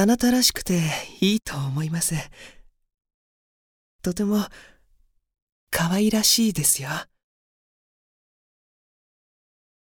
あなたらしくていいと思います。とても可愛らしいですよ。